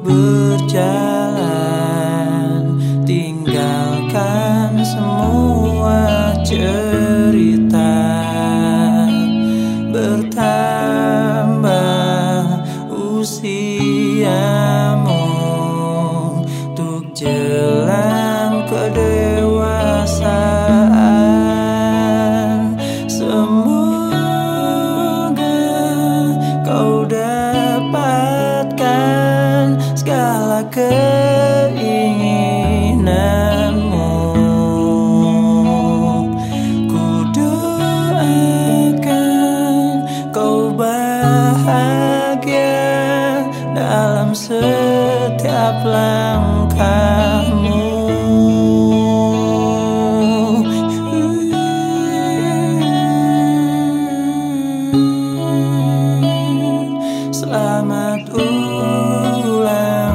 berjalan. Tinggalkan semua cerita. Bertambah usiamu Untuk jalan keinginanmu. Ku doakan kau bahagia dalam setiap langkahmu. Selamat ulang